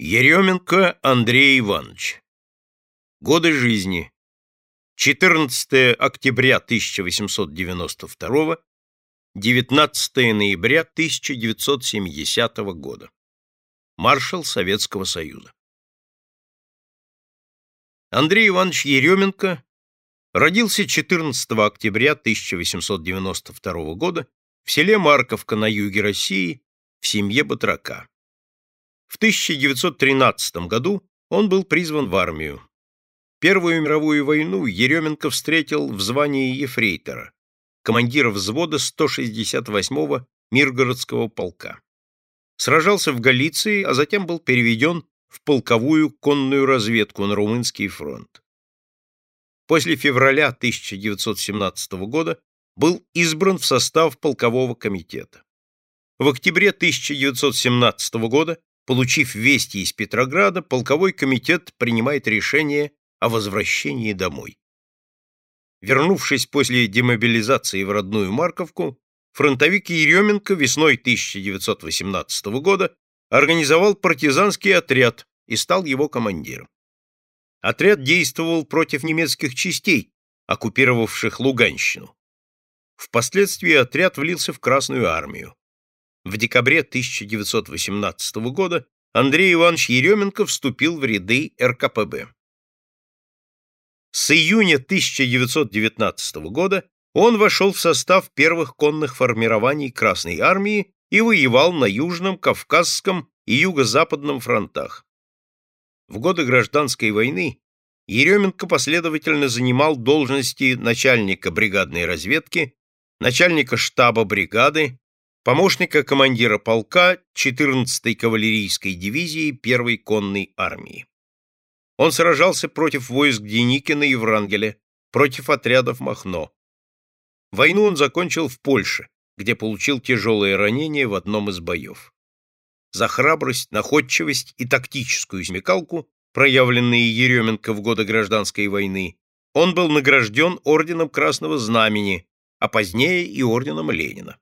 Еременко Андрей Иванович. Годы жизни. 14 октября 1892, 19 ноября 1970 года. Маршал Советского Союза. Андрей Иванович Еременко родился 14 октября 1892 года в селе Марковка на юге России в семье батрака. В 1913 году он был призван в армию. Первую мировую войну Еременко встретил в звании ефрейтора, командира взвода 168-го Миргородского полка. Сражался в Галиции, а затем был переведен в полковую конную разведку на Румынский фронт. После февраля 1917 года был избран в состав полкового комитета. В октябре 1917 года, получив вести из Петрограда, полковой комитет принимает решение о возвращении домой. Вернувшись после демобилизации в родную Марковку, фронтовик Еременко весной 1918 года организовал партизанский отряд и стал его командиром. Отряд действовал против немецких частей, оккупировавших Луганщину. Впоследствии отряд влился в Красную армию. В декабре 1918 года Андрей Иванович Еременко вступил в ряды РКПБ. С июня 1919 года он вошел в состав первых конных формирований Красной армии и воевал на Южном, Кавказском и Юго-Западном фронтах. В годы гражданской войны Еременко последовательно занимал должности начальника бригадной разведки, начальника штаба бригады, помощника командира полка 14-й кавалерийской дивизии 1-й конной армии. Он сражался против войск Деникина и Врангеля, против отрядов Махно. Войну он закончил в Польше, где получил тяжелое ранение в одном из боев. За храбрость, находчивость и тактическую смекалку, проявленные Еременко в годы гражданской войны, он был награжден орденом Красного Знамени, а позднее и орденом Ленина.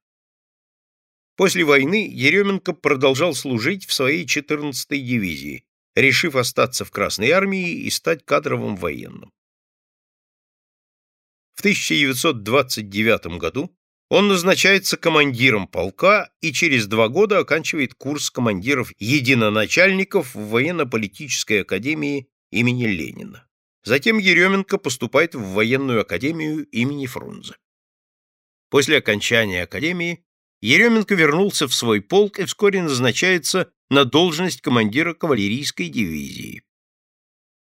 После войны Еременко продолжал служить в своей 14-й дивизии, решив остаться в Красной армии и стать кадровым военным. В 1929 году он назначается командиром полка и через два года оканчивает курс командиров единоначальников в военно-политической академии имени Ленина. Затем Еременко поступает в военную академию имени Фрунзе. После окончания академии Еременко вернулся в свой полк и вскоре назначается на должность командира кавалерийской дивизии.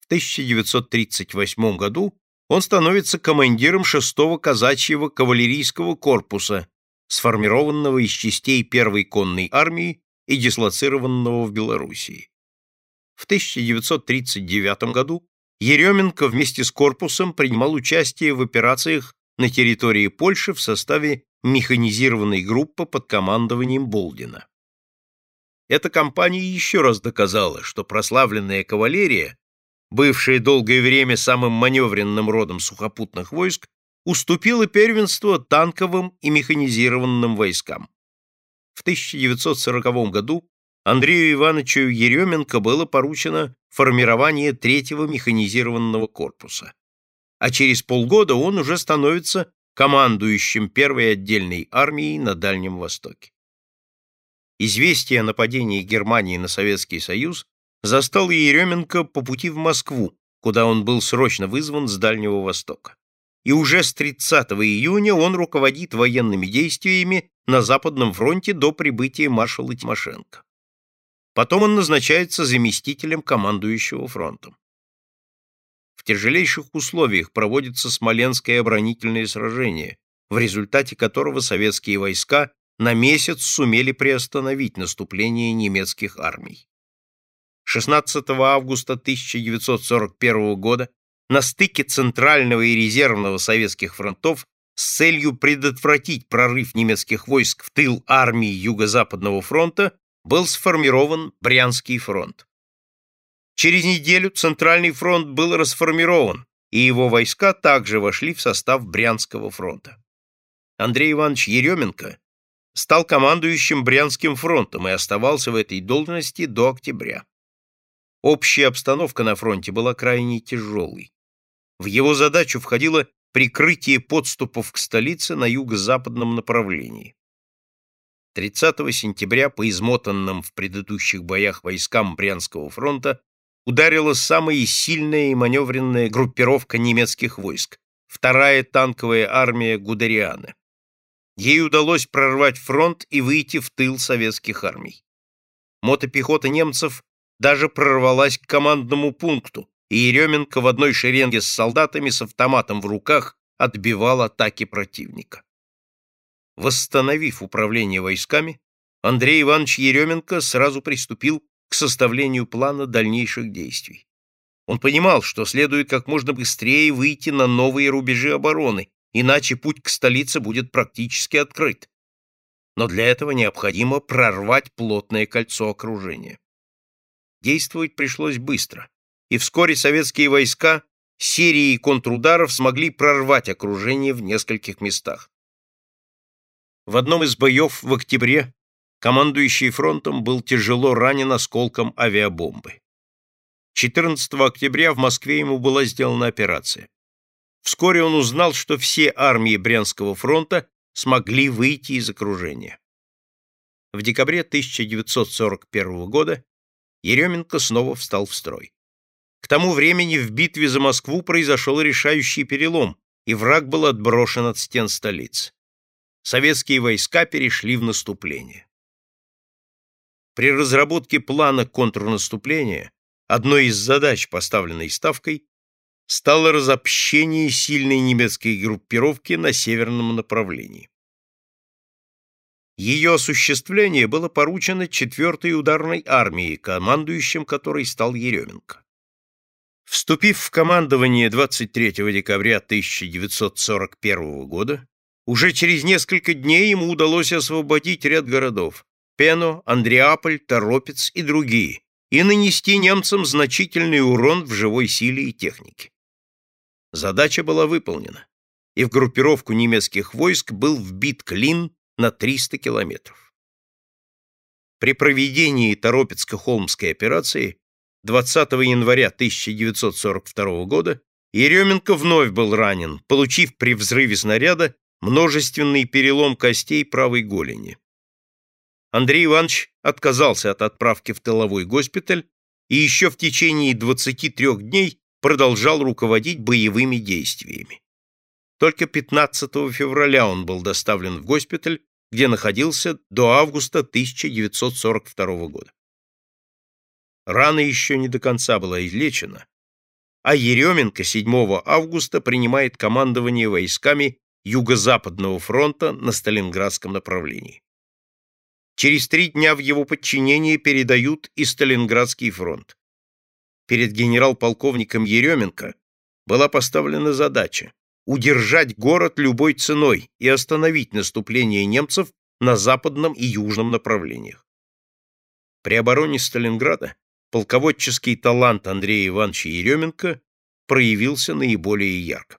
В 1938 году он становится командиром 6-го казачьего кавалерийского корпуса, сформированного из частей первой конной армии и дислоцированного в Белоруссии. В 1939 году Еременко вместе с корпусом принимал участие в операциях на территории Польши в составе механизированной группы под командованием Болдина. Эта кампания еще раз доказала, что прославленная кавалерия, бывшая долгое время самым маневренным родом сухопутных войск, уступила первенство танковым и механизированным войскам. В 1940 году Андрею Ивановичу Еременко было поручено формирование третьего механизированного корпуса. А через полгода он уже становится командующим первой отдельной армией на Дальнем Востоке. Известие о нападении Германии на Советский Союз застал Еременко по пути в Москву, куда он был срочно вызван с Дальнего Востока. И уже с 30 июня он руководит военными действиями на Западном фронте до прибытия маршала Тимошенко. Потом он назначается заместителем командующего фронтом. Тяжелейших условиях проводится Смоленское оборонительное сражение, в результате которого советские войска на месяц сумели приостановить наступление немецких армий. 16 августа 1941 года на стыке Центрального и Резервного советских фронтов с целью предотвратить прорыв немецких войск в тыл армии Юго-Западного фронта был сформирован Брянский фронт. Через неделю Центральный фронт был расформирован, и его войска также вошли в состав Брянского фронта. Андрей Иванович Еременко стал командующим Брянским фронтом и оставался в этой должности до октября. общая обстановка на фронте была крайне тяжелой. В его задачу входило прикрытие подступов к столице на юго-западном направлении. 30 сентября по измотанным в предыдущих боях войскам Брянского фронта ударила самая сильная и маневренная группировка немецких войск, вторая танковая армия Гудериана. Ей удалось прорвать фронт и выйти в тыл советских армий. Мотопехота немцев даже прорвалась к командному пункту, и Еременко в одной шеренге с солдатами с автоматом в руках отбивал атаки противника. Восстановив управление войсками, Андрей Иванович Еременко сразу приступил к составлению плана дальнейших действий. Он понимал, что следует как можно быстрее выйти на новые рубежи обороны, иначе путь к столице будет практически открыт. Но для этого необходимо прорвать плотное кольцо окружения. Действовать пришлось быстро, и вскоре советские войска серией контрударов смогли прорвать окружение в нескольких местах. В одном из боев в октябре командующий фронтом был тяжело ранен осколком авиабомбы. 14 октября в Москве ему была сделана операция. Вскоре он узнал, что все армии Брянского фронта смогли выйти из окружения. В декабре 1941 года Еременко снова встал в строй. К тому времени в битве за Москву произошел решающий перелом, и враг был отброшен от стен столицы. Советские войска перешли в наступление. При разработке плана контрнаступления одной из задач, поставленной Ставкой, стало разобщение сильной немецкой группировки на северном направлении. Ее осуществление было поручено 4-й ударной армии, командующим которой стал Еременко. Вступив в командование 23 декабря 1941 года, уже через несколько дней ему удалось освободить ряд городов – Пено, Андреаполь, Торопец и другие, и нанести немцам значительный урон в живой силе и технике. Задача была выполнена, и в группировку немецких войск был вбит клин на 300 километров. При проведении Торопецко-Холмской операции 20 января 1942 года Еременко вновь был ранен, получив при взрыве снаряда множественный перелом костей правой голени. Андрей Иванович отказался от отправки в тыловой госпиталь и еще в течение 23 дней продолжал руководить боевыми действиями. Только 15 февраля он был доставлен в госпиталь, где находился до августа 1942 года. Рана еще не до конца была излечена, а Еременко 7 августа принимает командование войсками Юго-Западного фронта на Сталинградском направлении. Через три дня в его подчинение передают и Сталинградский фронт перед генерал-полковником Еременко была поставлена задача удержать город любой ценой и остановить наступление немцев на западном и южном направлениях. При обороне Сталинграда полководческий талант Андрея Ивановича Еременко проявился наиболее ярко.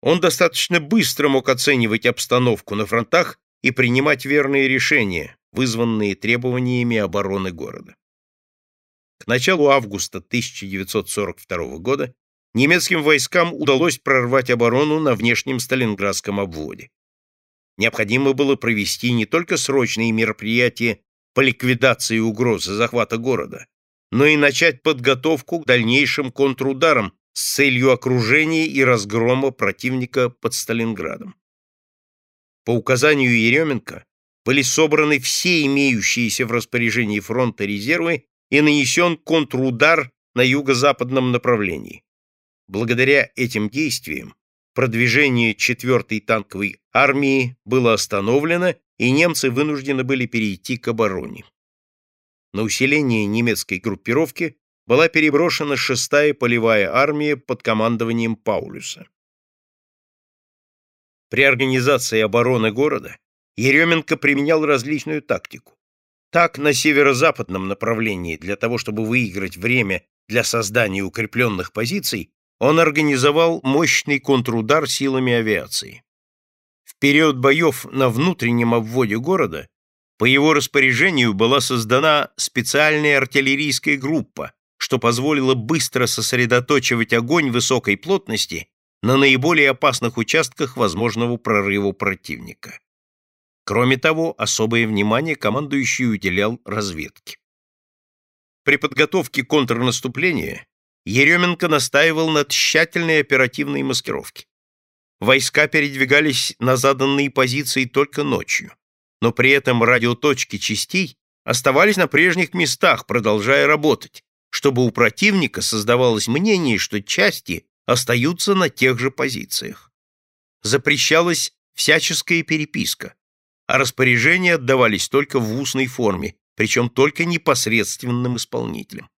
Он достаточно быстро мог оценивать обстановку на фронтах и принимать верные решения, вызванные требованиями обороны города. К началу августа 1942 года немецким войскам удалось прорвать оборону на внешнем Сталинградском обводе. Необходимо было провести не только срочные мероприятия по ликвидации угрозы захвата города, но и начать подготовку к дальнейшим контрударам с целью окружения и разгрома противника под Сталинградом. По указанию Еременко были собраны все имеющиеся в распоряжении фронта резервы и нанесен контрудар на юго-западном направлении. Благодаря этим действиям продвижение 4-й танковой армии было остановлено, и немцы вынуждены были перейти к обороне. На усиление немецкой группировки была переброшена 6-я полевая армия под командованием Паулюса. При организации обороны города Еременко применял различную тактику. Так, на северо-западном направлении, для того, чтобы выиграть время для создания укрепленных позиций, он организовал мощный контрудар силами авиации. В период боев на внутреннем обводе города по его распоряжению была создана специальная артиллерийская группа, что позволило быстро сосредоточивать огонь высокой плотности на наиболее опасных участках возможного прорыва противника. Кроме того, особое внимание командующий уделял разведке. При подготовке контрнаступления Еременко настаивал на тщательной оперативной маскировке. Войска передвигались на заданные позиции только ночью, но при этом радиоточки частей оставались на прежних местах, продолжая работать, чтобы у противника создавалось мнение, что части остаются на тех же позициях. Запрещалась всяческая переписка, а распоряжения отдавались только в устной форме, причем только непосредственным исполнителям.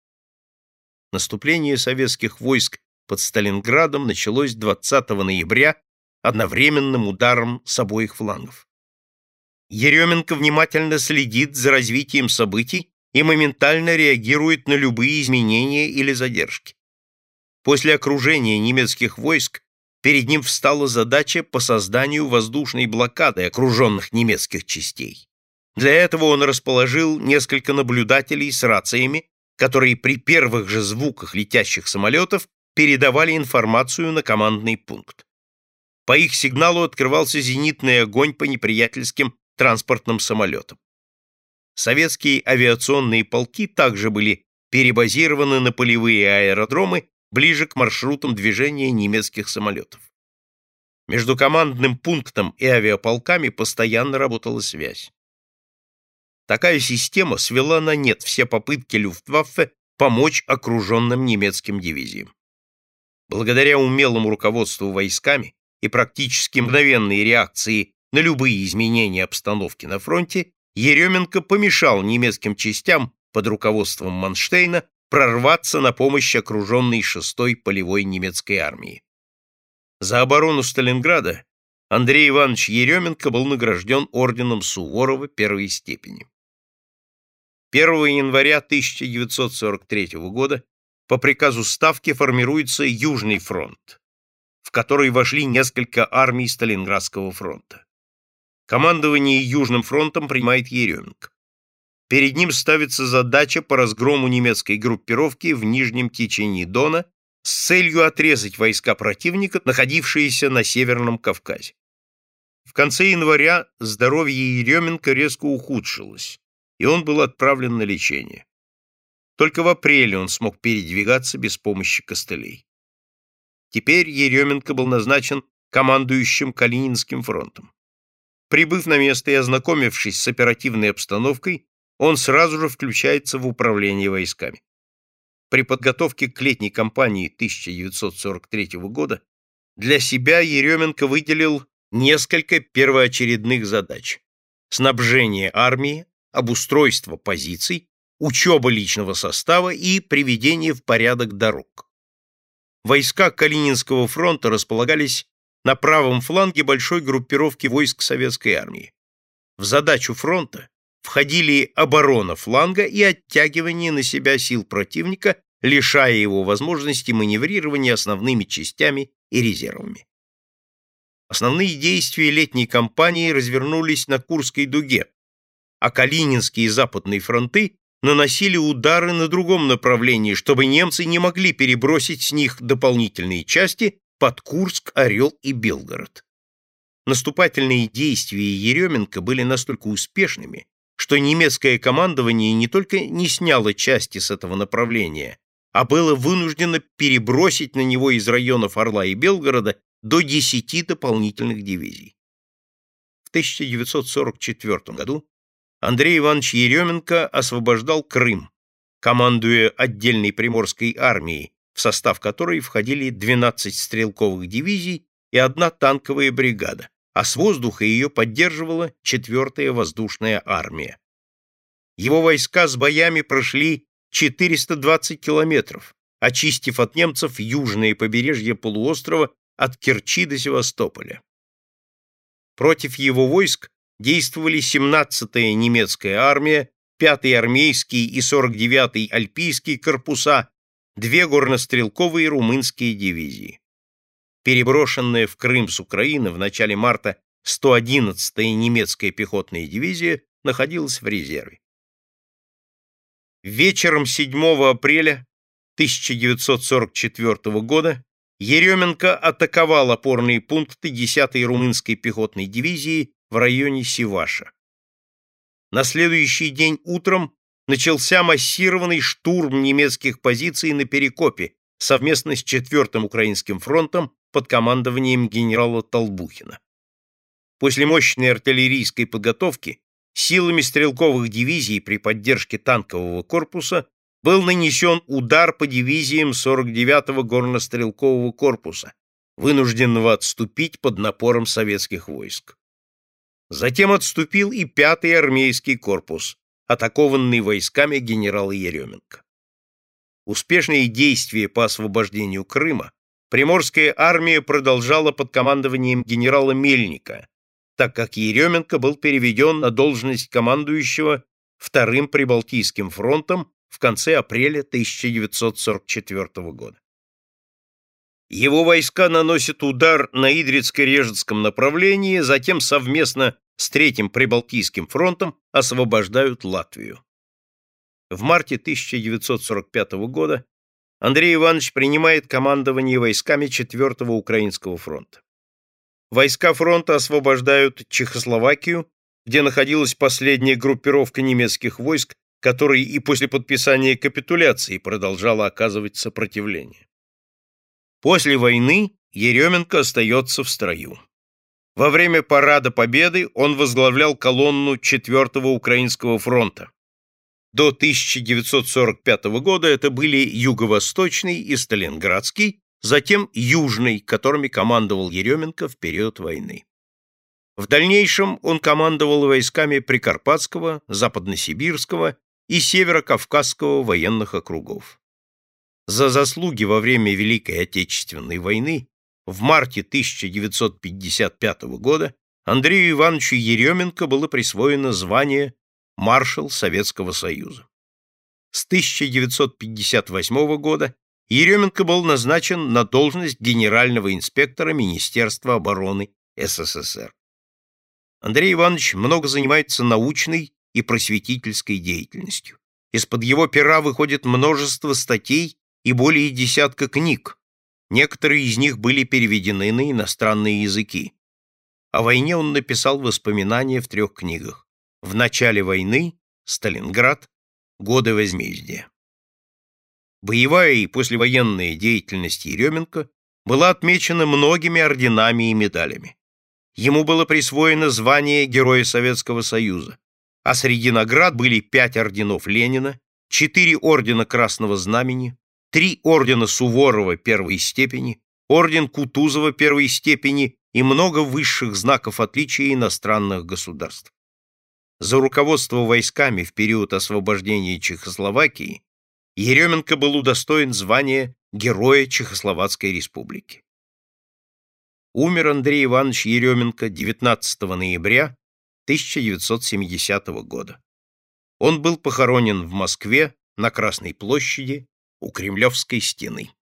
Наступление советских войск под Сталинградом началось 20 ноября одновременным ударом с обоих флангов. Еременко внимательно следит за развитием событий и моментально реагирует на любые изменения или задержки. После окружения немецких войск перед ним встала задача по созданию воздушной блокады окруженных немецких частей. Для этого он расположил несколько наблюдателей с рациями, которые при первых же звуках летящих самолетов передавали информацию на командный пункт. По их сигналу открывался зенитный огонь по неприятельским транспортным самолетам. Советские авиационные полки также были перебазированы на полевые аэродромы ближе к маршрутам движения немецких самолетов. Между командным пунктом и авиаполками постоянно работала связь. Такая система свела на нет все попытки Люфтваффе помочь окруженным немецким дивизиям. Благодаря умелому руководству войсками и практически мгновенной реакции на любые изменения обстановки на фронте, Еременко помешал немецким частям под руководством Манштейна прорваться на помощь окруженной 6-й полевой немецкой армии. За оборону Сталинграда Андрей Иванович Еременко был награжден орденом Суворова первой степени. 1 января 1943 года по приказу Ставки формируется Южный фронт, в который вошли несколько армий Сталинградского фронта. Командование Южным фронтом принимает Еременко. Перед ним ставится задача по разгрому немецкой группировки в нижнем течении Дона с целью отрезать войска противника, находившиеся на Северном Кавказе. В конце января здоровье Еременко резко ухудшилось и он был отправлен на лечение. Только в апреле он смог передвигаться без помощи костылей. Теперь Еременко был назначен командующим Калининским фронтом. Прибыв на место и ознакомившись с оперативной обстановкой, он сразу же включается в управление войсками. При подготовке к летней кампании 1943 года для себя Еременко выделил несколько первоочередных задач. Снабжение армии, обустройство позиций, учеба личного состава и приведение в порядок дорог. Войска Калининского фронта располагались на правом фланге большой группировки войск советской армии. В задачу фронта входили оборона фланга и оттягивание на себя сил противника, лишая его возможности маневрирования основными частями и резервами. Основные действия летней кампании развернулись на Курской дуге, а Калининские и Западные фронты наносили удары на другом направлении, чтобы немцы не могли перебросить с них дополнительные части под Курск, Орел и Белгород. Наступательные действия Еременко были настолько успешными, что немецкое командование не только не сняло части с этого направления, а было вынуждено перебросить на него из районов Орла и Белгорода до 10 дополнительных дивизий. В 1944 году Андрей Иванович Еременко освобождал Крым, командуя отдельной приморской армией, в состав которой входили 12 стрелковых дивизий и одна танковая бригада, а с воздуха ее поддерживала 4-я воздушная армия. Его войска с боями прошли 420 километров, очистив от немцев южное побережье полуострова от Керчи до Севастополя. Против его войск действовали 17-я немецкая армия, 5-й армейский и 49-й альпийский корпуса, две горнострелковые румынские дивизии. Переброшенная в Крым с Украины в начале марта 111-я немецкая пехотная дивизия находилась в резерве. Вечером 7 апреля 1944 года Еременко атаковал опорные пункты 10-й румынской пехотной дивизии в районе Сиваша. На следующий день утром начался массированный штурм немецких позиций на Перекопе совместно с 4-м Украинским фронтом под командованием генерала Толбухина. После мощной артиллерийской подготовки силами стрелковых дивизий при поддержке танкового корпуса был нанесен удар по дивизиям 49-го горнострелкового корпуса, вынужденного отступить под напором советских войск. Затем отступил и 5-й армейский корпус, атакованный войсками генерала Еременко. Успешные действия по освобождению Крыма Приморская армия продолжала под командованием генерала Мельника, так как Еременко был переведен на должность командующего Вторым Прибалтийским фронтом в конце апреля 1944 года. Его войска наносят удар на Идрицко-Режецком направлении, затем совместно с Третьим Прибалтийским фронтом освобождают Латвию. В марте 1945 года Андрей Иванович принимает командование войсками 4-го Украинского фронта. Войска фронта освобождают Чехословакию, где находилась последняя группировка немецких войск, которой и после подписания капитуляции продолжала оказывать сопротивление. После войны Еременко остается в строю. Во время парада Победы он возглавлял колонну 4-го Украинского фронта. До 1945 года это были Юго-Восточный и Сталинградский, затем Южный, которыми командовал Еременко в период войны. В дальнейшем он командовал войсками Прикарпатского, Западносибирского и Северо-Кавказского военных округов. За заслуги во время Великой Отечественной войны в марте 1955 года Андрею Ивановичу Еременко было присвоено звание маршал Советского Союза. С 1958 года Еременко был назначен на должность генерального инспектора Министерства обороны СССР. Андрей Иванович много занимается научной и просветительской деятельностью. Из-под его пера выходит множество статей и более десятка книг. Некоторые из них были переведены на иностранные языки. О войне он написал воспоминания в трех книгах в начале войны, Сталинград, годы возмездия. Боевая и послевоенная деятельность Еременко была отмечена многими орденами и медалями. Ему было присвоено звание Героя Советского Союза, а среди наград были пять орденов Ленина, четыре ордена Красного Знамени, три ордена Суворова первой степени, орден Кутузова первой степени и много высших знаков отличия иностранных государств. За руководство войсками в период освобождения Чехословакии Еременко был удостоен звания Героя Чехословацкой Республики. Умер Андрей Иванович Еременко 19 ноября 1970 года. Он был похоронен в Москве на Красной площади у Кремлевской стены.